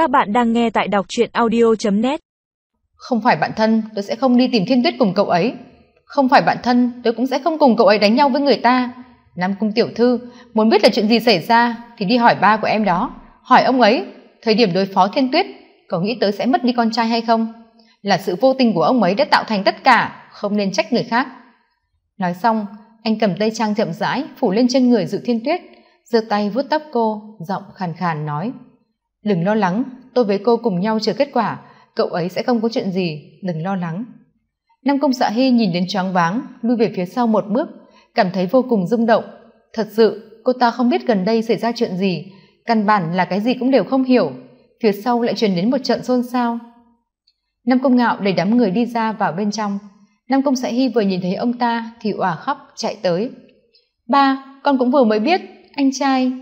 Các bạn đang nghe tại đọc truyện audio.net Không phải bạn thân, tôi sẽ không đi tìm thiên tuyết cùng cậu ấy. Không phải bạn thân, tôi cũng sẽ không cùng cậu ấy đánh nhau với người ta. Nam Cung Tiểu Thư, muốn biết là chuyện gì xảy ra thì đi hỏi ba của em đó. Hỏi ông ấy, thời điểm đối phó thiên tuyết, có nghĩ tới sẽ mất đi con trai hay không? Là sự vô tình của ông ấy đã tạo thành tất cả, không nên trách người khác. Nói xong, anh cầm tay trang chậm rãi phủ lên trên người dự thiên tuyết giơ tay vuốt tóc cô giọng khàn khàn nói đừng lo lắng, tôi với cô cùng nhau chờ kết quả, cậu ấy sẽ không có chuyện gì, đừng lo lắng. Nam công dạ hy nhìn đến choáng váng, lui về phía sau một bước, cảm thấy vô cùng rung động. Thật sự, cô ta không biết gần đây xảy ra chuyện gì, căn bản là cái gì cũng đều không hiểu. Phía sau lại truyền đến một trận xôn xao. Nam công ngạo đẩy đám người đi ra vào bên trong. Nam công sẽ hy vừa nhìn thấy ông ta thì òa khóc, chạy tới. Ba, con cũng vừa mới biết, anh trai.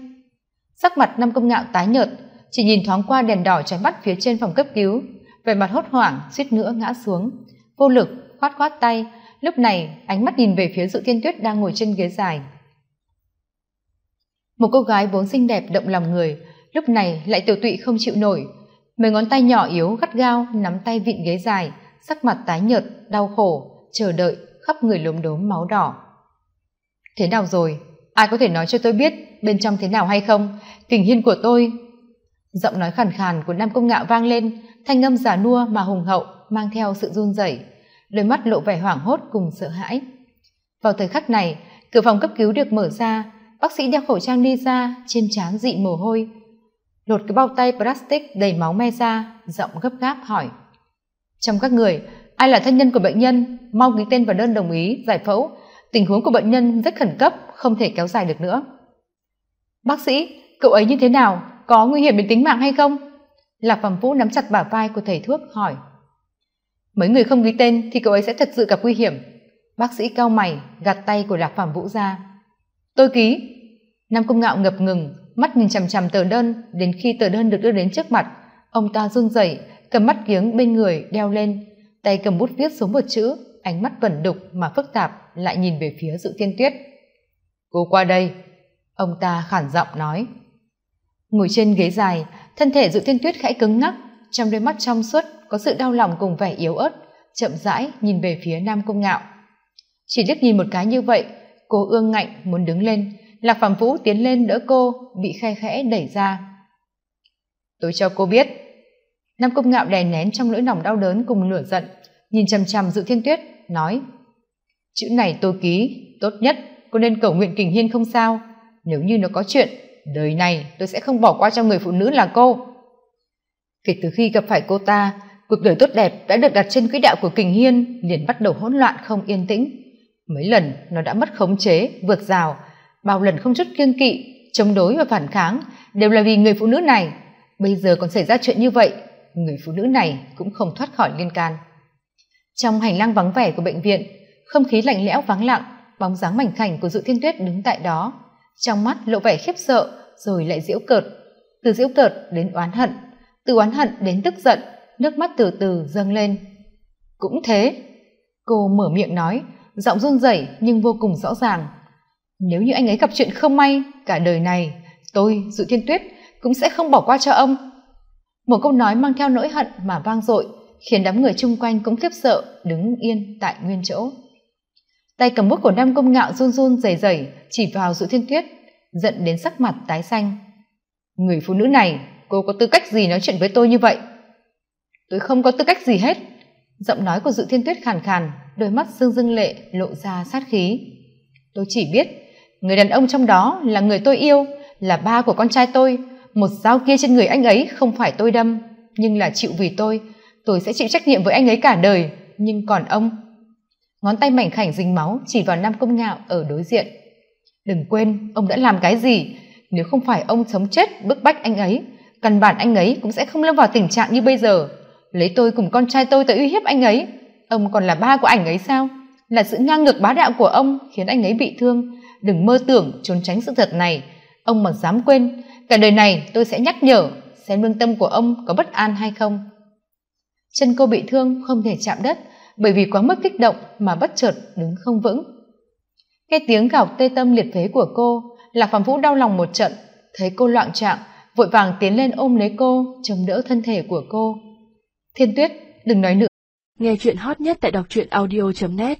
Sắc mặt nam công ngạo tái nhợt chỉ nhìn thoáng qua đèn đỏ trói mắt phía trên phòng cấp cứu. Vẻ mặt hốt hoảng, suýt nữa ngã xuống. Vô lực, khoát khoát tay. Lúc này, ánh mắt nhìn về phía dự thiên tuyết đang ngồi trên ghế dài. Một cô gái vốn xinh đẹp, động lòng người. Lúc này lại tiểu tụy không chịu nổi. Mấy ngón tay nhỏ yếu, gắt gao, nắm tay vịn ghế dài. Sắc mặt tái nhợt, đau khổ, chờ đợi khắp người lốm đốm máu đỏ. Thế nào rồi? Ai có thể nói cho tôi biết bên trong thế nào hay không? Kình hiên của tôi giọng nói khàn khàn của nam công ngạo vang lên, thanh âm giả nua mà hùng hậu mang theo sự run rẩy. Đôi mắt lộ vẻ hoảng hốt cùng sợ hãi. Vào thời khắc này, cửa phòng cấp cứu được mở ra, bác sĩ đeo khẩu trang đi ra, trên trán dị mồ hôi. Lột cái bao tay plastic đầy máu me ra, giọng gấp gáp hỏi. Trong các người, ai là thân nhân của bệnh nhân? Mau ký tên vào đơn đồng ý, giải phẫu. Tình huống của bệnh nhân rất khẩn cấp, không thể kéo dài được nữa. Bác sĩ, cậu ấy như thế nào? Có nguy hiểm đến tính mạng hay không? Lạc phẩm vũ nắm chặt bả vai của thầy thuốc, hỏi. Mấy người không ghi tên thì cậu ấy sẽ thật sự gặp nguy hiểm. Bác sĩ cao mày gạt tay của lạc phẩm vũ ra. Tôi ký. Nam công ngạo ngập ngừng, mắt nhìn chằm chằm tờ đơn, đến khi tờ đơn được đưa đến trước mặt, ông ta run rẩy, cầm mắt kiếng bên người đeo lên, tay cầm bút viết xuống một chữ, ánh mắt vẩn đục mà phức tạp, lại nhìn về phía dự thiên tuyết. Cô qua đây, ông ta khản giọng nói ngồi trên ghế dài, thân thể dự thiên tuyết khẽ cứng ngắc, trong đôi mắt trong suốt có sự đau lòng cùng vẻ yếu ớt, chậm rãi nhìn về phía nam công ngạo. Chỉ liếc nhìn một cái như vậy, cô ương ngạnh muốn đứng lên, lạc phạm vũ tiến lên đỡ cô, bị khe khẽ đẩy ra. Tôi cho cô biết. Nam công ngạo đè nén trong nỗi lòng đau đớn cùng lửa giận, nhìn chằm chằm dự thiên tuyết, nói, chữ này tôi ký, tốt nhất, cô nên cầu nguyện kình hiên không sao, nếu như nó có chuyện đời này tôi sẽ không bỏ qua cho người phụ nữ là cô. Kể từ khi gặp phải cô ta, cuộc đời tốt đẹp đã được đặt trên quỹ đạo của kình hiên, liền bắt đầu hỗn loạn không yên tĩnh. Mấy lần nó đã mất khống chế, vượt rào, bao lần không chút kiêng kỵ, chống đối và phản kháng đều là vì người phụ nữ này. Bây giờ còn xảy ra chuyện như vậy, người phụ nữ này cũng không thoát khỏi liên can. Trong hành lang vắng vẻ của bệnh viện, không khí lạnh lẽo vắng lặng, bóng dáng mảnh khảnh của dự thiên tuyết đứng tại đó trong mắt lộ vẻ khiếp sợ, rồi lại diễu cợt. Từ diễu cợt đến oán hận, từ oán hận đến tức giận, nước mắt từ từ dâng lên. Cũng thế, cô mở miệng nói, giọng run rẩy nhưng vô cùng rõ ràng. Nếu như anh ấy gặp chuyện không may cả đời này, tôi, dự thiên tuyết, cũng sẽ không bỏ qua cho ông. Một câu nói mang theo nỗi hận mà vang dội, khiến đám người chung quanh cũng khiếp sợ đứng yên tại nguyên chỗ tay cầm bút của nam công ngạo run run rẩy rẩy, chỉ vào dự thiên tuyết, giận đến sắc mặt tái xanh. Người phụ nữ này, cô có tư cách gì nói chuyện với tôi như vậy? Tôi không có tư cách gì hết. Giọng nói của dự thiên tuyết khàn khàn, đôi mắt dương dưng lệ lộ ra sát khí. Tôi chỉ biết, người đàn ông trong đó là người tôi yêu, là ba của con trai tôi. Một dao kia trên người anh ấy không phải tôi đâm, nhưng là chịu vì tôi. Tôi sẽ chịu trách nhiệm với anh ấy cả đời, nhưng còn ông ngón tay mảnh khảnh dính máu chỉ vào nam công ngạo ở đối diện. Đừng quên, ông đã làm cái gì? Nếu không phải ông sống chết bức bách anh ấy, căn bản anh ấy cũng sẽ không lâm vào tình trạng như bây giờ. Lấy tôi cùng con trai tôi tới uy hiếp anh ấy. Ông còn là ba của ảnh ấy sao? Là sự ngang ngược bá đạo của ông khiến anh ấy bị thương. Đừng mơ tưởng trốn tránh sự thật này. Ông mà dám quên, cả đời này tôi sẽ nhắc nhở, xem lương tâm của ông có bất an hay không. Chân cô bị thương không thể chạm đất bởi vì quá mức kích động mà bất chợt đứng không vững. Nghe tiếng gào tê tâm liệt phế của cô lạc phạm vũ đau lòng một trận, thấy cô loạn trạng, vội vàng tiến lên ôm lấy cô, chống đỡ thân thể của cô. Thiên tuyết, đừng nói nữa. Nghe chuyện hot nhất tại đọc truyện audio net.